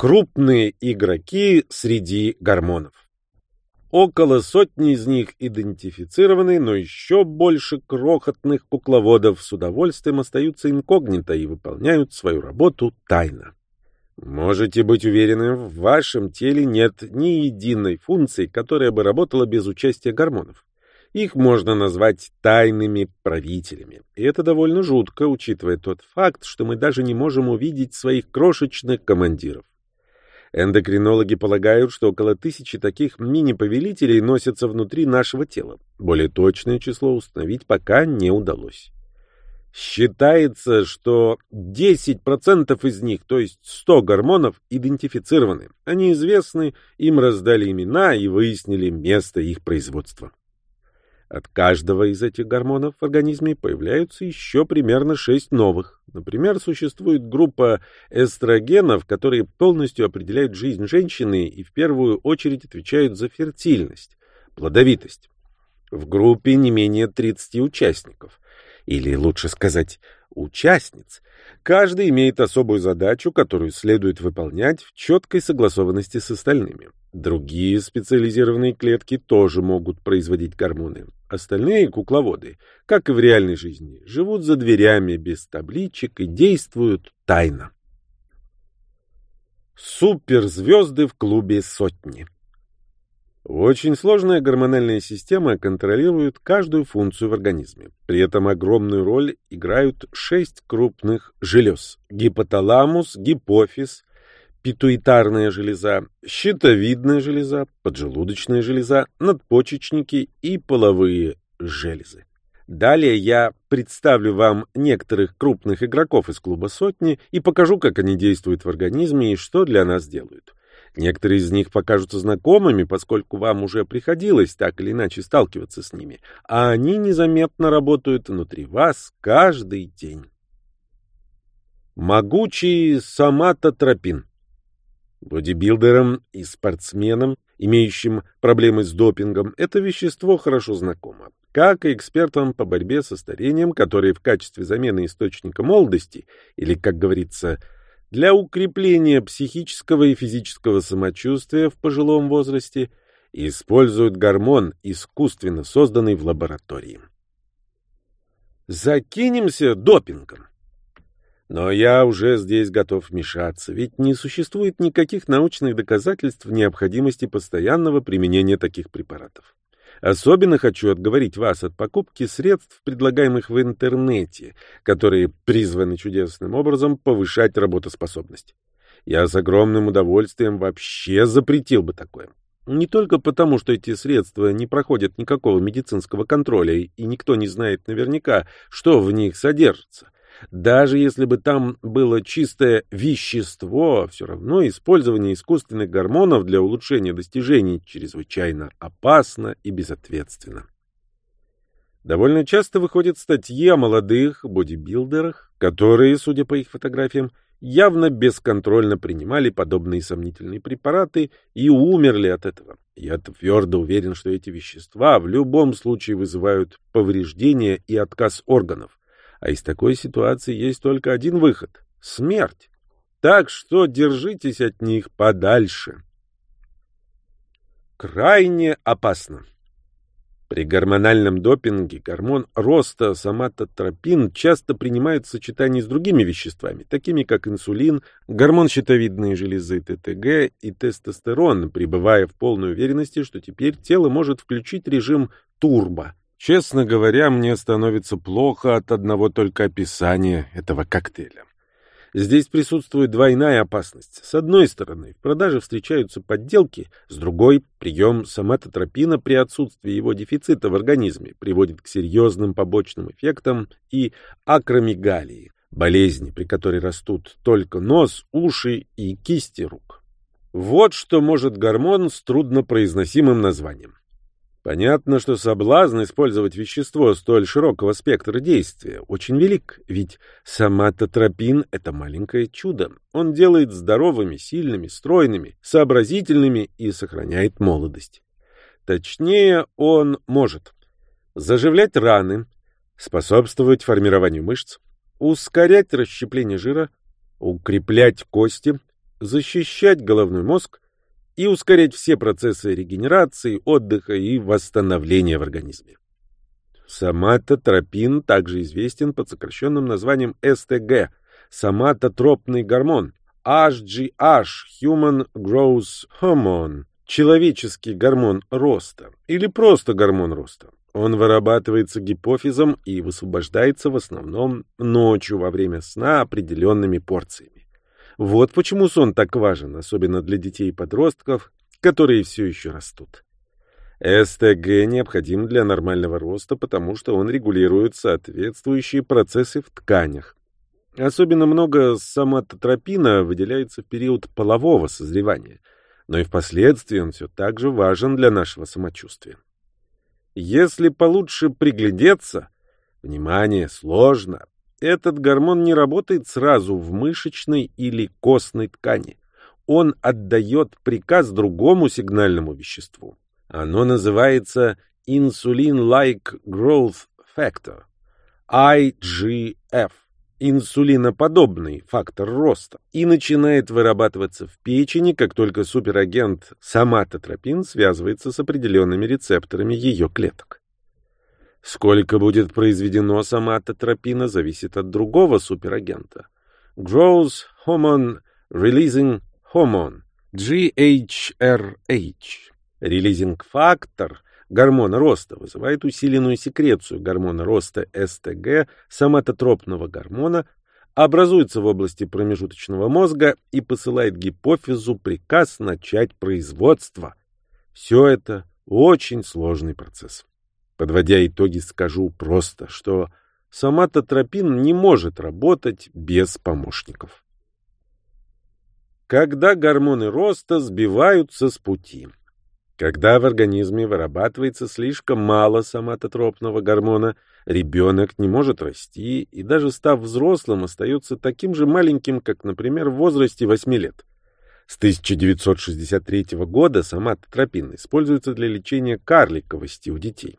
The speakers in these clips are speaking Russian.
Крупные игроки среди гормонов. Около сотни из них идентифицированы, но еще больше крохотных кукловодов с удовольствием остаются инкогнито и выполняют свою работу тайно. Можете быть уверены, в вашем теле нет ни единой функции, которая бы работала без участия гормонов. Их можно назвать тайными правителями. И это довольно жутко, учитывая тот факт, что мы даже не можем увидеть своих крошечных командиров. Эндокринологи полагают, что около тысячи таких мини-повелителей носятся внутри нашего тела. Более точное число установить пока не удалось. Считается, что 10% из них, то есть 100 гормонов, идентифицированы. Они известны, им раздали имена и выяснили место их производства. От каждого из этих гормонов в организме появляются еще примерно 6 новых. Например, существует группа эстрогенов, которые полностью определяют жизнь женщины и в первую очередь отвечают за фертильность, плодовитость. В группе не менее 30 участников или лучше сказать, участниц. Каждый имеет особую задачу, которую следует выполнять в четкой согласованности с остальными. Другие специализированные клетки тоже могут производить гормоны. Остальные кукловоды, как и в реальной жизни, живут за дверями без табличек и действуют тайно. Суперзвезды в клубе сотни. Очень сложная гормональная система контролирует каждую функцию в организме. При этом огромную роль играют шесть крупных желез – гипоталамус, гипофиз, питуитарная железа, щитовидная железа, поджелудочная железа, надпочечники и половые железы. Далее я представлю вам некоторых крупных игроков из клуба сотни и покажу, как они действуют в организме и что для нас делают. Некоторые из них покажутся знакомыми, поскольку вам уже приходилось так или иначе сталкиваться с ними, а они незаметно работают внутри вас каждый день. Могучий соматотропин. Бодибилдерам и спортсменам, имеющим проблемы с допингом, это вещество хорошо знакомо. Как и экспертам по борьбе со старением, которые в качестве замены источника молодости, или, как говорится, для укрепления психического и физического самочувствия в пожилом возрасте используют гормон, искусственно созданный в лаборатории. Закинемся допингом. Но я уже здесь готов вмешаться, ведь не существует никаких научных доказательств необходимости постоянного применения таких препаратов. Особенно хочу отговорить вас от покупки средств, предлагаемых в интернете, которые призваны чудесным образом повышать работоспособность. Я с огромным удовольствием вообще запретил бы такое. Не только потому, что эти средства не проходят никакого медицинского контроля, и никто не знает наверняка, что в них содержится – даже если бы там было чистое вещество, все равно использование искусственных гормонов для улучшения достижений чрезвычайно опасно и безответственно. Довольно часто выходят статьи о молодых бодибилдерах, которые, судя по их фотографиям, явно бесконтрольно принимали подобные сомнительные препараты и умерли от этого. Я твердо уверен, что эти вещества в любом случае вызывают повреждения и отказ органов. А из такой ситуации есть только один выход — смерть. Так что держитесь от них подальше. Крайне опасно. При гормональном допинге гормон роста соматотропин часто принимают в сочетании с другими веществами, такими как инсулин, гормон щитовидной железы ТТГ и тестостерон, пребывая в полной уверенности, что теперь тело может включить режим турбо, Честно говоря, мне становится плохо от одного только описания этого коктейля. Здесь присутствует двойная опасность. С одной стороны, в продаже встречаются подделки, с другой — прием соматотропина при отсутствии его дефицита в организме приводит к серьезным побочным эффектам и акромегалии, болезни, при которой растут только нос, уши и кисти рук. Вот что может гормон с труднопроизносимым названием. Понятно, что соблазн использовать вещество столь широкого спектра действия очень велик, ведь соматотропин — это маленькое чудо. Он делает здоровыми, сильными, стройными, сообразительными и сохраняет молодость. Точнее, он может заживлять раны, способствовать формированию мышц, ускорять расщепление жира, укреплять кости, защищать головной мозг и ускорять все процессы регенерации, отдыха и восстановления в организме. Соматотропин также известен под сокращенным названием СТГ – соматотропный гормон, HGH – Human Growth Hormone, человеческий гормон роста или просто гормон роста. Он вырабатывается гипофизом и высвобождается в основном ночью во время сна определенными порциями. Вот почему сон так важен, особенно для детей и подростков, которые все еще растут. СТГ необходим для нормального роста, потому что он регулирует соответствующие процессы в тканях. Особенно много соматотропина выделяется в период полового созревания, но и впоследствии он все так же важен для нашего самочувствия. Если получше приглядеться, внимание, сложно, этот гормон не работает сразу в мышечной или костной ткани. Он отдает приказ другому сигнальному веществу. Оно называется Insulin-like Growth Factor, IGF инсулиноподобный фактор роста и начинает вырабатываться в печени, как только суперагент соматотропин связывается с определенными рецепторами ее клеток. Сколько будет произведено соматотропина, зависит от другого суперагента. Growth Hormone Releasing Hormone, GHRH. Релизинг-фактор гормона роста вызывает усиленную секрецию гормона роста СТГ, соматотропного гормона, образуется в области промежуточного мозга и посылает гипофизу приказ начать производство. Все это очень сложный процесс. Подводя итоги, скажу просто, что соматотропин не может работать без помощников. Когда гормоны роста сбиваются с пути – когда в организме вырабатывается слишком мало соматотропного гормона, ребенок не может расти и даже став взрослым остается таким же маленьким, как, например, в возрасте 8 лет. С 1963 года соматотропин используется для лечения карликовости у детей.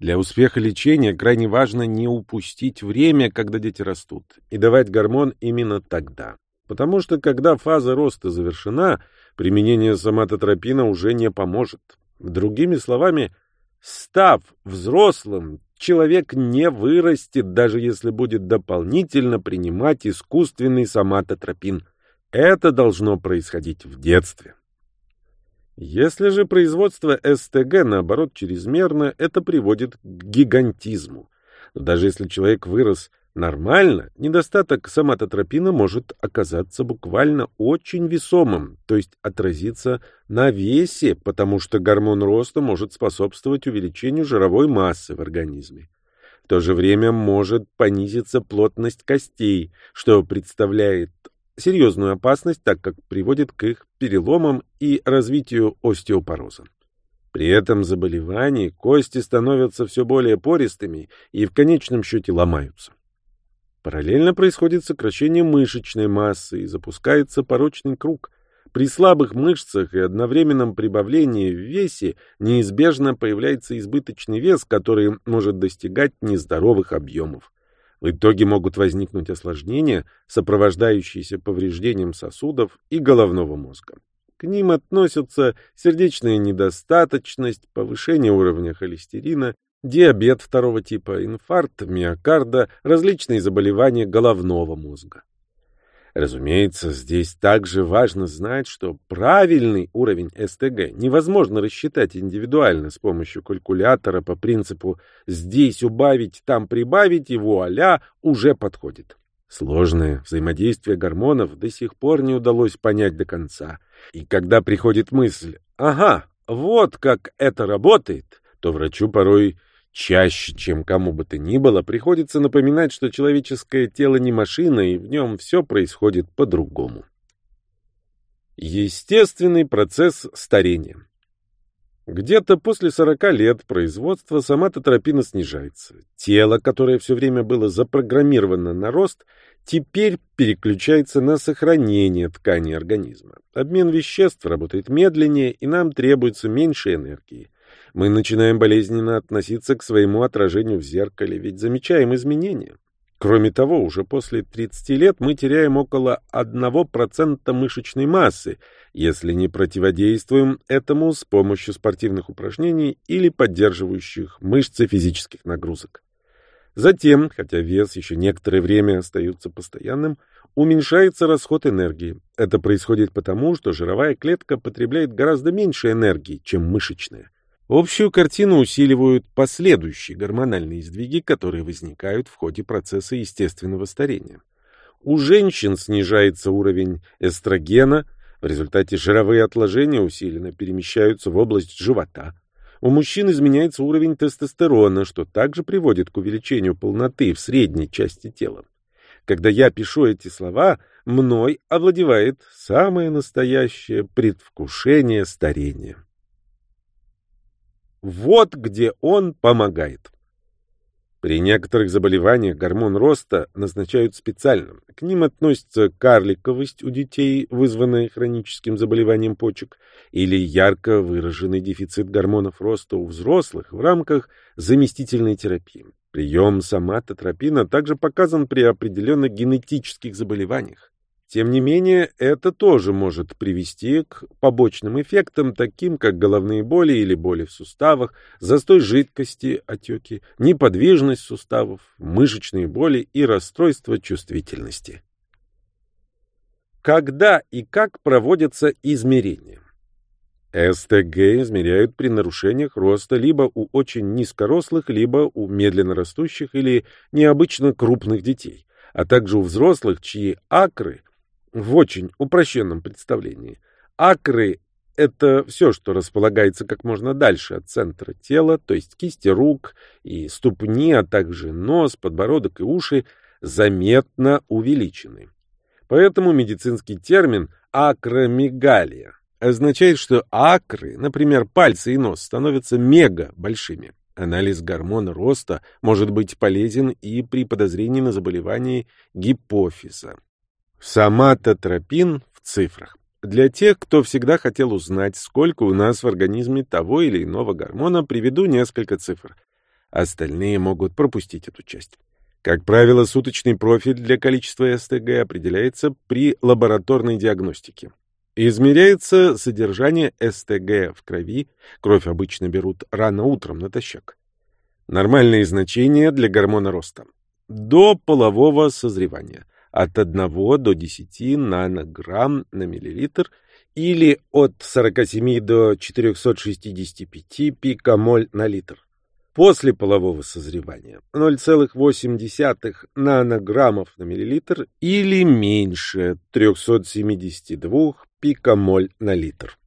Для успеха лечения крайне важно не упустить время, когда дети растут, и давать гормон именно тогда. Потому что когда фаза роста завершена, применение соматотропина уже не поможет. Другими словами, став взрослым, человек не вырастет, даже если будет дополнительно принимать искусственный соматотропин. Это должно происходить в детстве. Если же производство СТГ, наоборот, чрезмерно, это приводит к гигантизму. Даже если человек вырос Нормально, недостаток соматотропина может оказаться буквально очень весомым, то есть отразиться на весе, потому что гормон роста может способствовать увеличению жировой массы в организме. В то же время может понизиться плотность костей, что представляет серьезную опасность, так как приводит к их переломам и развитию остеопороза. При этом заболевании кости становятся все более пористыми и в конечном счете ломаются. Параллельно происходит сокращение мышечной массы и запускается порочный круг. При слабых мышцах и одновременном прибавлении в весе неизбежно появляется избыточный вес, который может достигать нездоровых объемов. В итоге могут возникнуть осложнения, сопровождающиеся повреждением сосудов и головного мозга. К ним относятся сердечная недостаточность, повышение уровня холестерина, диабет второго типа, инфаркт миокарда, различные заболевания головного мозга. Разумеется, здесь также важно знать, что правильный уровень СТГ невозможно рассчитать индивидуально с помощью калькулятора по принципу «здесь убавить, там прибавить» и вуаля уже подходит. Сложное взаимодействие гормонов до сих пор не удалось понять до конца. И когда приходит мысль «ага, вот как это работает», то врачу порой Чаще, чем кому бы то ни было, приходится напоминать, что человеческое тело не машина, и в нем все происходит по-другому. Естественный процесс старения. Где-то после 40 лет производство соматотропина снижается. Тело, которое все время было запрограммировано на рост, теперь переключается на сохранение ткани организма. Обмен веществ работает медленнее, и нам требуется меньше энергии мы начинаем болезненно относиться к своему отражению в зеркале, ведь замечаем изменения. Кроме того, уже после 30 лет мы теряем около 1% мышечной массы, если не противодействуем этому с помощью спортивных упражнений или поддерживающих мышцы физических нагрузок. Затем, хотя вес еще некоторое время остается постоянным, уменьшается расход энергии. Это происходит потому, что жировая клетка потребляет гораздо меньше энергии, чем мышечная. Общую картину усиливают последующие гормональные сдвиги, которые возникают в ходе процесса естественного старения. У женщин снижается уровень эстрогена, в результате жировые отложения усиленно перемещаются в область живота. У мужчин изменяется уровень тестостерона, что также приводит к увеличению полноты в средней части тела. Когда я пишу эти слова, мной овладевает самое настоящее предвкушение старения. Вот где он помогает. При некоторых заболеваниях гормон роста назначают специально. К ним относятся карликовость у детей, вызванная хроническим заболеванием почек, или ярко выраженный дефицит гормонов роста у взрослых в рамках заместительной терапии. Прием соматотропина также показан при определенных генетических заболеваниях. Тем не менее, это тоже может привести к побочным эффектам, таким как головные боли или боли в суставах, застой жидкости, отеки, неподвижность суставов, мышечные боли и расстройство чувствительности. Когда и как проводятся измерения? СТГ измеряют при нарушениях роста либо у очень низкорослых, либо у медленно растущих или необычно крупных детей, а также у взрослых, чьи акры – в очень упрощенном представлении. Акры — это все, что располагается как можно дальше от центра тела, то есть кисти рук и ступни, а также нос, подбородок и уши, заметно увеличены. Поэтому медицинский термин акромегалия означает, что акры, например, пальцы и нос, становятся мега большими. Анализ гормона роста может быть полезен и при подозрении на заболевание гипофиза. Соматотропин в цифрах. Для тех, кто всегда хотел узнать, сколько у нас в организме того или иного гормона, приведу несколько цифр. Остальные могут пропустить эту часть. Как правило, суточный профиль для количества СТГ определяется при лабораторной диагностике. Измеряется содержание СТГ в крови, кровь обычно берут рано утром натощак. Нормальные значения для гормона роста. До полового созревания от 1 до 10 нанограмм на миллилитр или от 47 до 465 пикомоль на литр. После полового созревания 0,8 нанограммов на миллилитр или меньше 372 пикомоль на литр.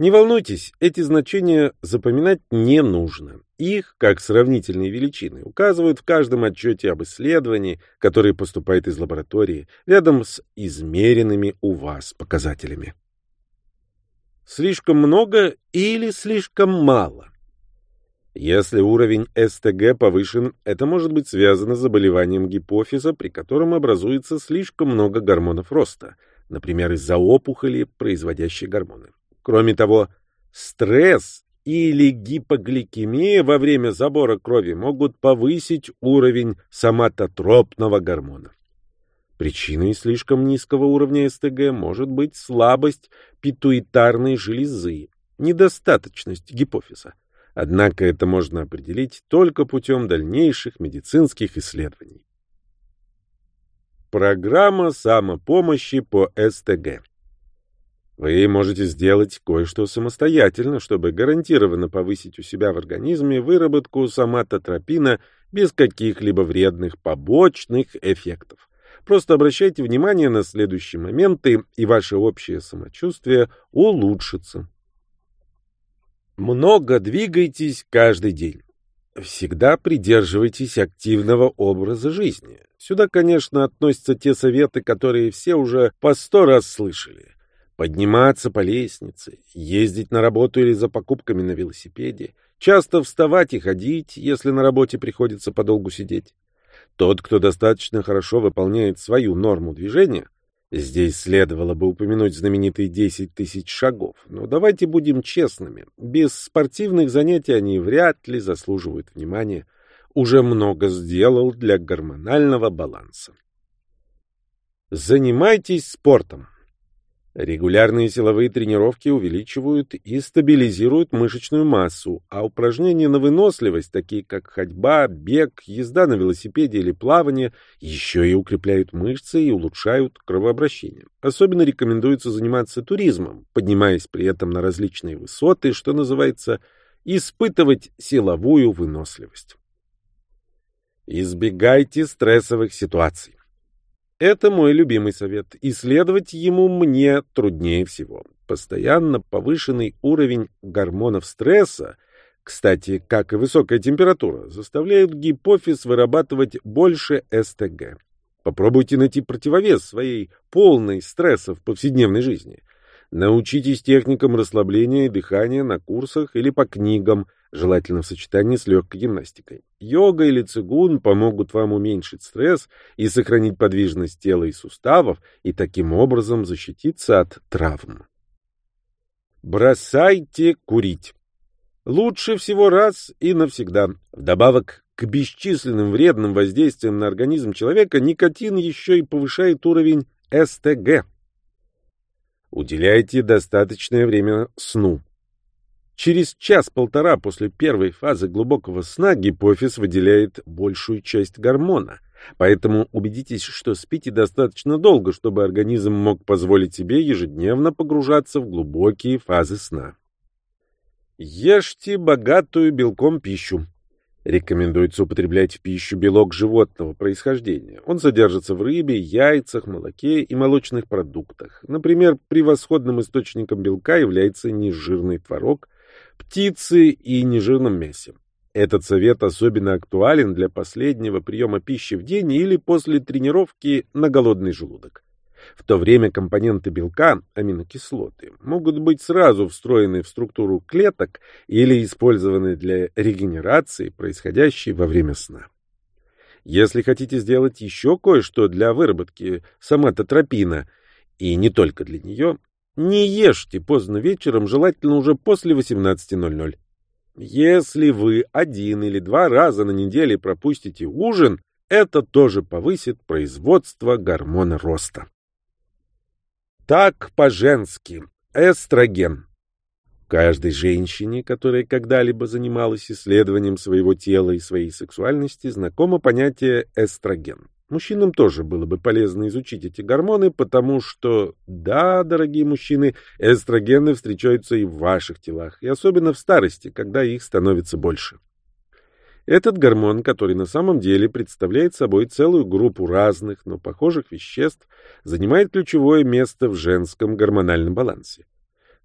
Не волнуйтесь, эти значения запоминать не нужно. Их, как сравнительные величины, указывают в каждом отчете об исследовании, который поступает из лаборатории, рядом с измеренными у вас показателями. Слишком много или слишком мало? Если уровень СТГ повышен, это может быть связано с заболеванием гипофиза, при котором образуется слишком много гормонов роста, например, из-за опухоли, производящей гормоны. Кроме того, стресс или гипогликемия во время забора крови могут повысить уровень соматотропного гормона. Причиной слишком низкого уровня СТГ может быть слабость питуитарной железы, недостаточность гипофиза. Однако это можно определить только путем дальнейших медицинских исследований. Программа самопомощи по СТГ вы можете сделать кое-что самостоятельно, чтобы гарантированно повысить у себя в организме выработку соматотропина без каких-либо вредных побочных эффектов. Просто обращайте внимание на следующие моменты, и ваше общее самочувствие улучшится. Много двигайтесь каждый день. Всегда придерживайтесь активного образа жизни. Сюда, конечно, относятся те советы, которые все уже по сто раз слышали подниматься по лестнице, ездить на работу или за покупками на велосипеде, часто вставать и ходить, если на работе приходится подолгу сидеть. Тот, кто достаточно хорошо выполняет свою норму движения, здесь следовало бы упомянуть знаменитые 10 тысяч шагов, но давайте будем честными, без спортивных занятий они вряд ли заслуживают внимания. уже много сделал для гормонального баланса. Занимайтесь спортом. Регулярные силовые тренировки увеличивают и стабилизируют мышечную массу, а упражнения на выносливость, такие как ходьба, бег, езда на велосипеде или плавание, еще и укрепляют мышцы и улучшают кровообращение. Особенно рекомендуется заниматься туризмом, поднимаясь при этом на различные высоты, что называется испытывать силовую выносливость. Избегайте стрессовых ситуаций. Это мой любимый совет. Исследовать ему мне труднее всего. Постоянно повышенный уровень гормонов стресса, кстати, как и высокая температура, заставляют гипофиз вырабатывать больше СТГ. Попробуйте найти противовес своей полной стресса в повседневной жизни. Научитесь техникам расслабления и дыхания на курсах или по книгам, желательно в сочетании с легкой гимнастикой. Йога или цигун помогут вам уменьшить стресс и сохранить подвижность тела и суставов, и таким образом защититься от травм. Бросайте курить. Лучше всего раз и навсегда. Вдобавок к бесчисленным вредным воздействиям на организм человека, никотин еще и повышает уровень СТГ. Уделяйте достаточное время сну. Через час-полтора после первой фазы глубокого сна гипофиз выделяет большую часть гормона. Поэтому убедитесь, что спите достаточно долго, чтобы организм мог позволить себе ежедневно погружаться в глубокие фазы сна. Ешьте богатую белком пищу. Рекомендуется употреблять в пищу белок животного происхождения. Он содержится в рыбе, яйцах, молоке и молочных продуктах. Например, превосходным источником белка является нежирный творог, птицы и нежирном мясе. Этот совет особенно актуален для последнего приема пищи в день или после тренировки на голодный желудок. В то время компоненты белка, аминокислоты, могут быть сразу встроены в структуру клеток или использованы для регенерации, происходящей во время сна. Если хотите сделать еще кое-что для выработки соматотропина, и не только для нее, не ешьте поздно вечером, желательно уже после 18.00. Если вы один или два раза на неделе пропустите ужин, это тоже повысит производство гормона роста. Так по-женски. Эстроген. Каждой женщине, которая когда-либо занималась исследованием своего тела и своей сексуальности, знакомо понятие эстроген. Мужчинам тоже было бы полезно изучить эти гормоны, потому что, да, дорогие мужчины, эстрогены встречаются и в ваших телах, и особенно в старости, когда их становится больше. Этот гормон, который на самом деле представляет собой целую группу разных, но похожих веществ, занимает ключевое место в женском гормональном балансе.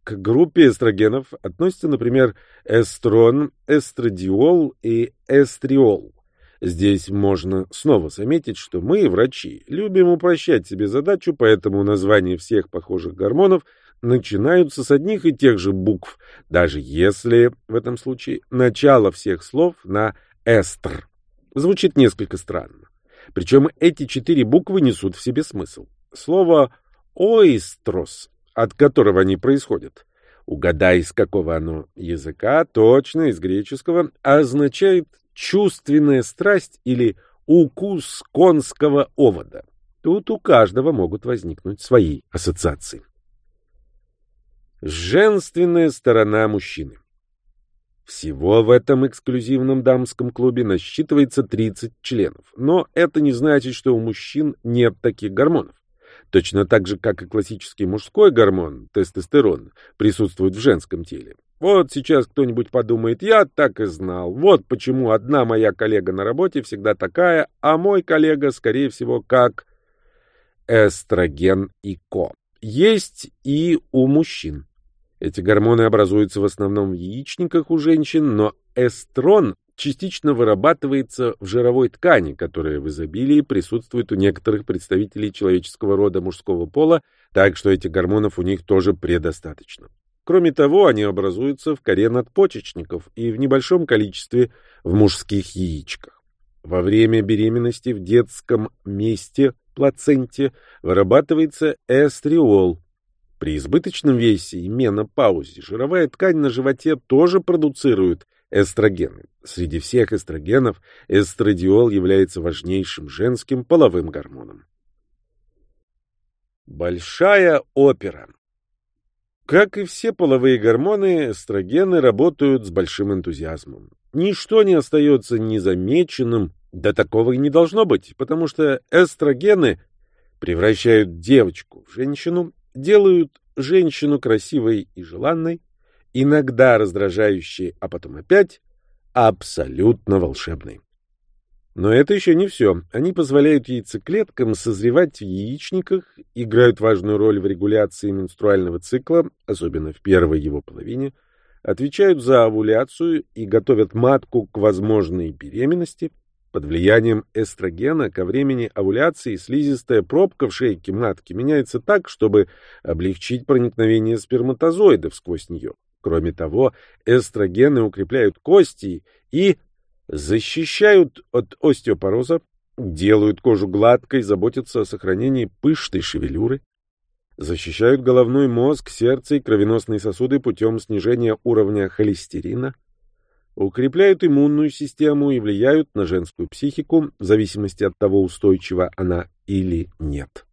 К группе эстрогенов относятся, например, эстрон, эстрадиол и эстриол. Здесь можно снова заметить, что мы, врачи, любим упрощать себе задачу, поэтому названия всех похожих гормонов начинаются с одних и тех же букв, даже если в этом случае начало всех слов на эстр. Звучит несколько странно. Причем эти четыре буквы несут в себе смысл. Слово «оистрос», от которого они происходят, угадай, из какого оно языка, точно из греческого, означает «чувственная страсть» или «укус конского овода». Тут у каждого могут возникнуть свои ассоциации. Женственная сторона мужчины. Всего в этом эксклюзивном дамском клубе насчитывается 30 членов. Но это не значит, что у мужчин нет таких гормонов. Точно так же, как и классический мужской гормон, тестостерон, присутствует в женском теле. Вот сейчас кто-нибудь подумает, я так и знал. Вот почему одна моя коллега на работе всегда такая, а мой коллега, скорее всего, как эстроген и ко. Есть и у мужчин. Эти гормоны образуются в основном в яичниках у женщин, но эстрон частично вырабатывается в жировой ткани, которая в изобилии присутствует у некоторых представителей человеческого рода мужского пола, так что этих гормонов у них тоже предостаточно. Кроме того, они образуются в коре надпочечников и в небольшом количестве в мужских яичках. Во время беременности в детском месте, плаценте, вырабатывается эстриол, при избыточном весе и менопаузе жировая ткань на животе тоже продуцирует Эстрогены. Среди всех эстрогенов эстрадиол является важнейшим женским половым гормоном. Большая опера. Как и все половые гормоны, эстрогены работают с большим энтузиазмом. Ничто не остается незамеченным, да такого и не должно быть, потому что эстрогены превращают девочку в женщину, делают женщину красивой и желанной, иногда раздражающей, а потом опять абсолютно волшебной. Но это еще не все. Они позволяют яйцеклеткам созревать в яичниках, играют важную роль в регуляции менструального цикла, особенно в первой его половине, отвечают за овуляцию и готовят матку к возможной беременности. Под влиянием эстрогена ко времени овуляции слизистая пробка в шейке матки меняется так, чтобы облегчить проникновение сперматозоидов сквозь нее. Кроме того, эстрогены укрепляют кости и защищают от остеопороза, делают кожу гладкой, заботятся о сохранении пышной шевелюры, защищают головной мозг, сердце и кровеносные сосуды путем снижения уровня холестерина, укрепляют иммунную систему и влияют на женскую психику в зависимости от того, устойчива она или нет.